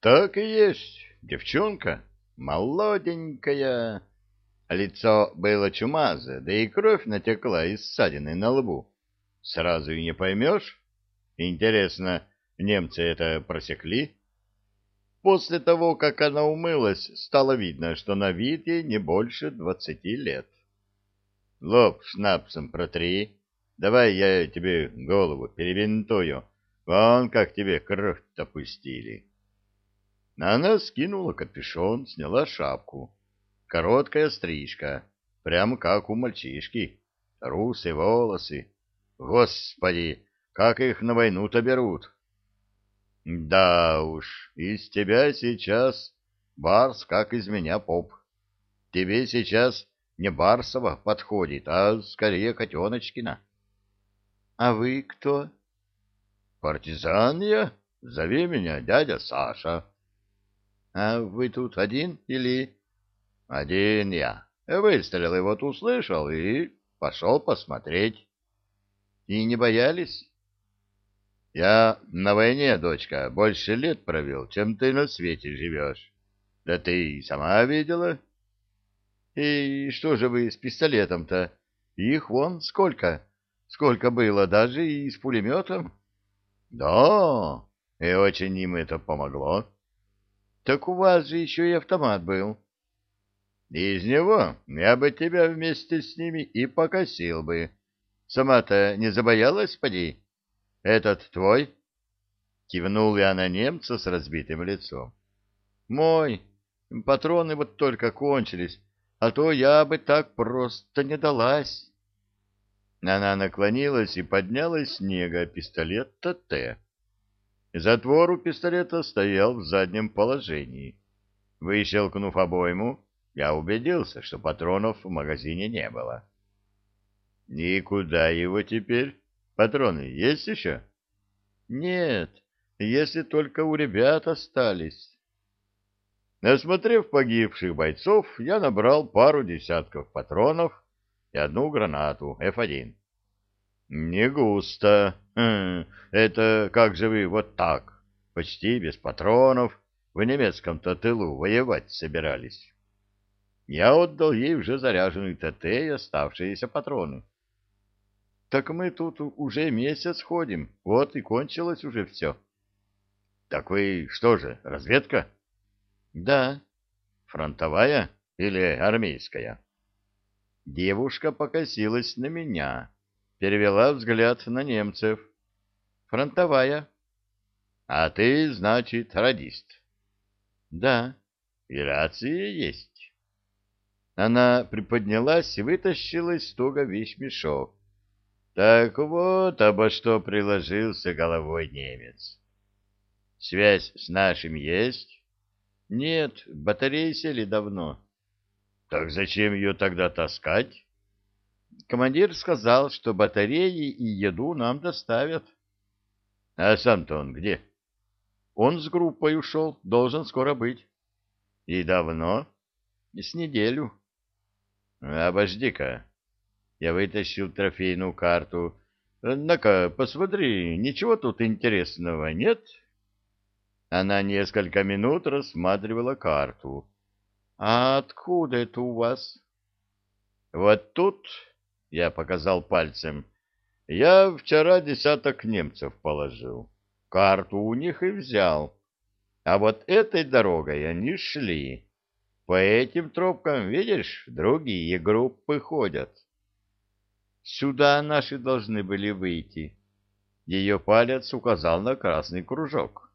Так и есть, девчонка, молоденькая. Лицо было чумазое, да и кровь натекла из ссадины на лбу. Сразу и не поймешь. Интересно, немцы это просекли? После того, как она умылась, стало видно, что на вид ей не больше двадцати лет. Лоб шнапсом протри. Давай я тебе голову перебинтую. Вон как тебе кровь-то пустили. Она скинула капюшон, сняла шапку. Короткая стрижка, прямо как у мальчишки. Русые волосы. Господи, как их на войну-то берут. Да уж, из тебя сейчас барс, как из меня поп. Тебе сейчас не Барсова подходит, а скорее Котеночкина. — А вы кто? — Партизан я. Зови меня дядя Саша. — А вы тут один или... — Один я. Выстрел и вот услышал и пошел посмотреть. — И не боялись? — Я на войне, дочка, больше лет провел, чем ты на свете живешь. Да ты и сама видела. — и что же вы с пистолетом-то? Их вон сколько? Сколько было, даже и с пулеметом? Да, и очень им это помогло. Так у вас же еще и автомат был. Из него я бы тебя вместе с ними и покосил бы. Сама-то не забоялась, поди? Этот твой? Кивнул я на немца с разбитым лицом. Мой. Патроны вот только кончились а то я бы так просто не далась. Она наклонилась и подняла снега пистолет ТТ. Затвор у пистолета стоял в заднем положении. Выщелкнув обойму, я убедился, что патронов в магазине не было. «И куда его теперь? Патроны есть еще?» «Нет, если только у ребят остались». Осмотрев погибших бойцов, я набрал пару десятков патронов и одну гранату F1. Не густо. Хм, это как же вы вот так, почти без патронов, в немецком-то тылу воевать собирались? Я отдал ей уже заряженный ТТ и оставшиеся патроны. Так мы тут уже месяц ходим, вот и кончилось уже все. Так вы что же, разведка? — да. Фронтовая или армейская? Девушка покосилась на меня, перевела взгляд на немцев. Фронтовая. А ты, значит, радист? Да. И рация есть. Она приподнялась и вытащила из стуга вещмешок. Так вот, обо что приложился головой немец. Связь с нашим есть? Нет, батареи сели давно. Так зачем ее тогда таскать? Командир сказал, что батареи и еду нам доставят. А сам-то он где? Он с группой ушел, должен скоро быть. И давно? С неделю. Обожди-ка. Я вытащил трофейную карту. Ну-ка, посмотри, ничего тут интересного нет? — она несколько минут рассматривала карту. «А откуда это у вас?» «Вот тут», — я показал пальцем, — «я вчера десяток немцев положил. Карту у них и взял. А вот этой дорогой они шли. По этим тропкам, видишь, другие группы ходят». «Сюда наши должны были выйти». Ее палец указал на красный кружок.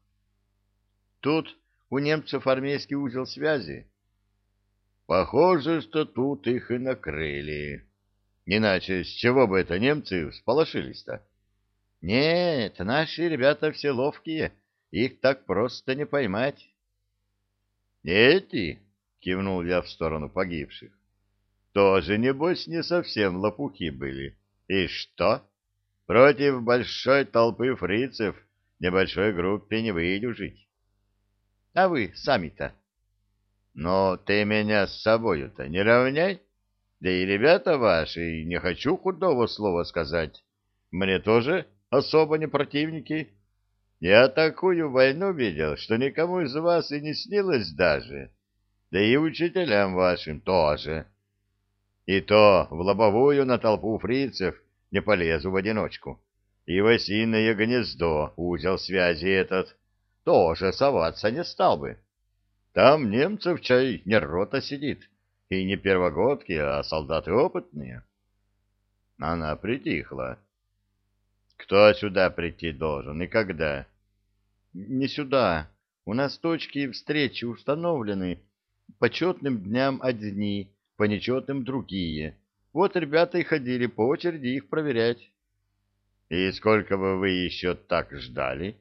Тут у немцев армейский узел связи. Похоже, что тут их и накрыли. Иначе с чего бы это немцы всполошились-то? Нет, наши ребята все ловкие, их так просто не поймать. Эти, кивнул я в сторону погибших, тоже, небось, не совсем лопухи были. И что? Против большой толпы фрицев небольшой группе не выдюжить. А вы сами-то? Но ты меня с собою-то не равняй. Да и ребята ваши, не хочу худого слова сказать. Мне тоже особо не противники. Я такую войну видел, что никому из вас и не снилось даже. Да и учителям вашим тоже. И то в лобовую на толпу фрицев не полезу в одиночку. И в осиное гнездо, узел связи этот, тоже соваться не стал бы. Там немцев чай не рота сидит, и не первогодки, а солдаты опытные. Она притихла. Кто сюда прийти должен и когда? Не сюда. У нас точки встречи установлены. По четным дням одни, по нечетным другие. Вот ребята и ходили по очереди их проверять. И сколько бы вы еще так ждали?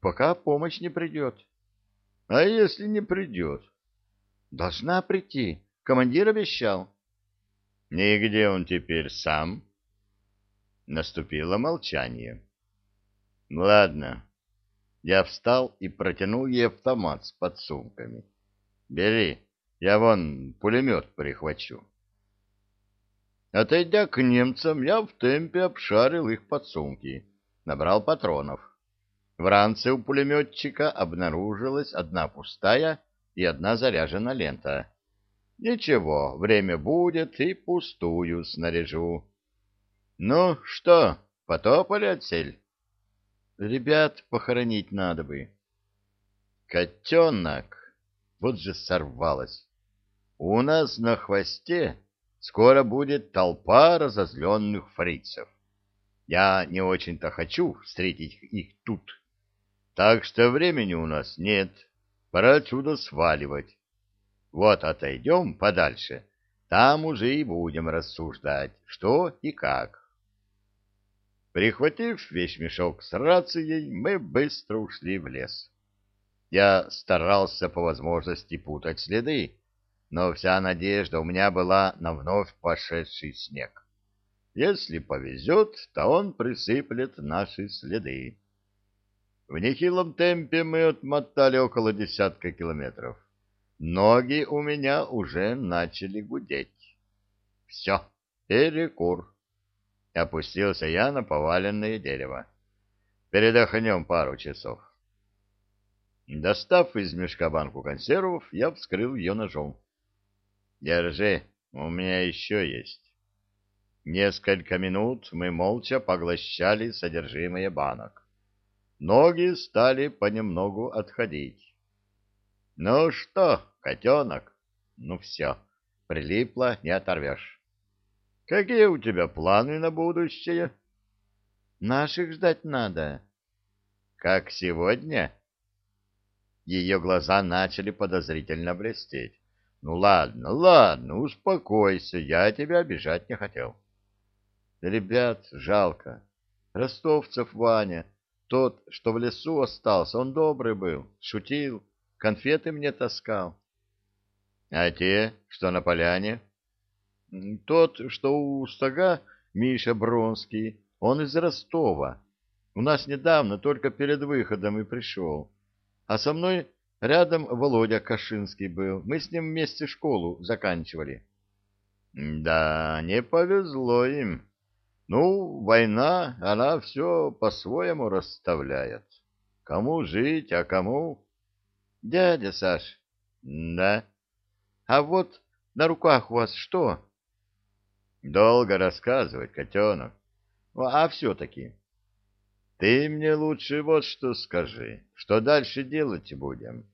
Пока помощь не придет. А если не придет? Должна прийти. Командир обещал. Нигде он теперь сам? Наступило молчание. Ладно. Я встал и протянул ей автомат с подсумками. Бери, я вон пулемет прихвачу. Отойдя к немцам, я в темпе обшарил их подсумки, набрал патронов. В ранце у пулеметчика обнаружилась одна пустая и одна заряжена лента. Ничего, время будет, и пустую снаряжу. Ну что, потопали отсель? Ребят похоронить надо бы. Котенок, вот же сорвалась. У нас на хвосте скоро будет толпа разозленных фрицев. Я не очень-то хочу встретить их тут. Так что времени у нас нет, пора отсюда сваливать. Вот отойдем подальше, там уже и будем рассуждать, что и как. Прихватив весь мешок с рацией, мы быстро ушли в лес. Я старался по возможности путать следы, но вся надежда у меня была на вновь пошедший снег. Если повезет, то он присыплет наши следы. В нехилом темпе мы отмотали около десятка километров. Ноги у меня уже начали гудеть. Все, перекур. Опустился я на поваленное дерево. Передохнем пару часов. Достав из мешка банку консервов, я вскрыл ее ножом. Держи, у меня еще есть. Несколько минут мы молча поглощали содержимое банок. Ноги стали понемногу отходить. Ну что, котенок? Ну все, прилипло, не оторвешь. Какие у тебя планы на будущее? Наших ждать надо. Как сегодня? Ее глаза начали подозрительно блестеть. Ну ладно, ладно, успокойся, я тебя обижать не хотел. Ребят, жалко. Ростовцев Ваня, тот, что в лесу остался, он добрый был, шутил, конфеты мне таскал. А те, что на поляне? Тот, что у стога, Миша Бронский, он из Ростова. У нас недавно, только перед выходом и пришел. А со мной рядом Володя Кашинский был. Мы с ним вместе школу заканчивали. Да, не повезло им. Ну, война, она все по-своему расставляет. Кому жить, а кому... Дядя Саш. Да. А вот на руках у вас что? Долго рассказывать, котенок. А все-таки... Ты мне лучше вот что скажи, что дальше делать будем.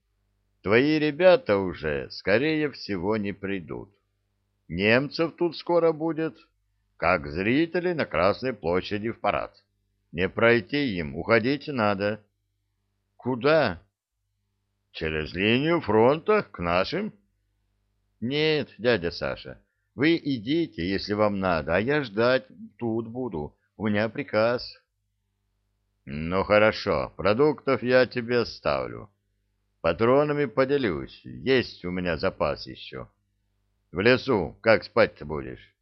Твои ребята уже, скорее всего, не придут. Немцев тут скоро будет, как зрители на Красной площади в парад. Не пройти им, уходить надо. Куда? Через линию фронта, к нашим? Нет, дядя Саша, вы идите, если вам надо, а я ждать тут буду. У меня приказ. Ну хорошо, продуктов я тебе оставлю. Патронами поделюсь, есть у меня запас еще. В лесу как спать-то будешь?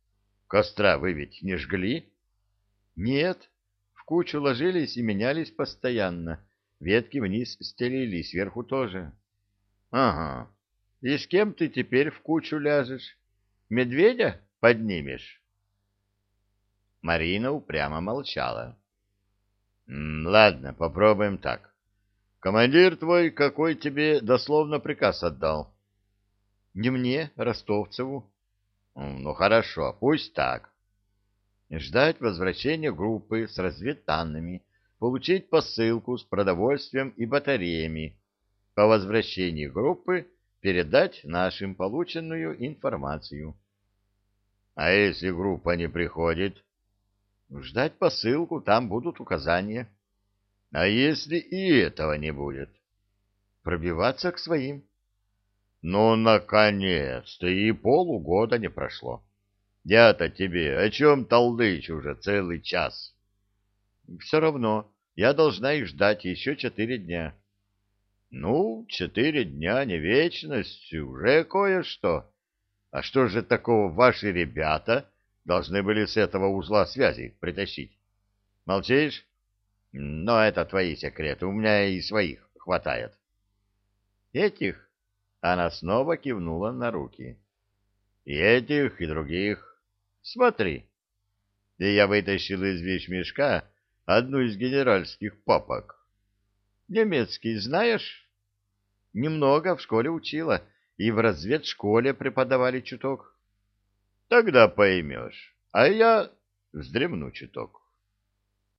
Костра вы ведь не жгли? Нет, в кучу ложились и менялись постоянно. Ветки вниз стелили, сверху тоже. Ага, и с кем ты теперь в кучу ляжешь? Медведя поднимешь? Марина упрямо молчала. Ладно, попробуем так. Командир твой какой тебе дословно приказ отдал? Не мне, Ростовцеву. Ну хорошо, пусть так. Ждать возвращения группы с разведданными, получить посылку с продовольствием и батареями. По возвращении группы передать нашим полученную информацию. А если группа не приходит? Ждать посылку, там будут указания. А если и этого не будет? Пробиваться к своим. Ну, наконец-то, и полугода не прошло. Я-то тебе о чем толдычу уже целый час? Все равно, я должна их ждать еще четыре дня. Ну, четыре дня, не вечность, уже кое-что. А что же такого ваши ребята должны были с этого узла связи притащить? Молчишь? Но это твои секреты, у меня и своих хватает. Этих? Она снова кивнула на руки. И этих, и других. Смотри. И я вытащил из вещмешка одну из генеральских папок. Немецкий знаешь? Немного в школе учила, и в разведшколе преподавали чуток. Тогда поймешь, а я вздремну чуток.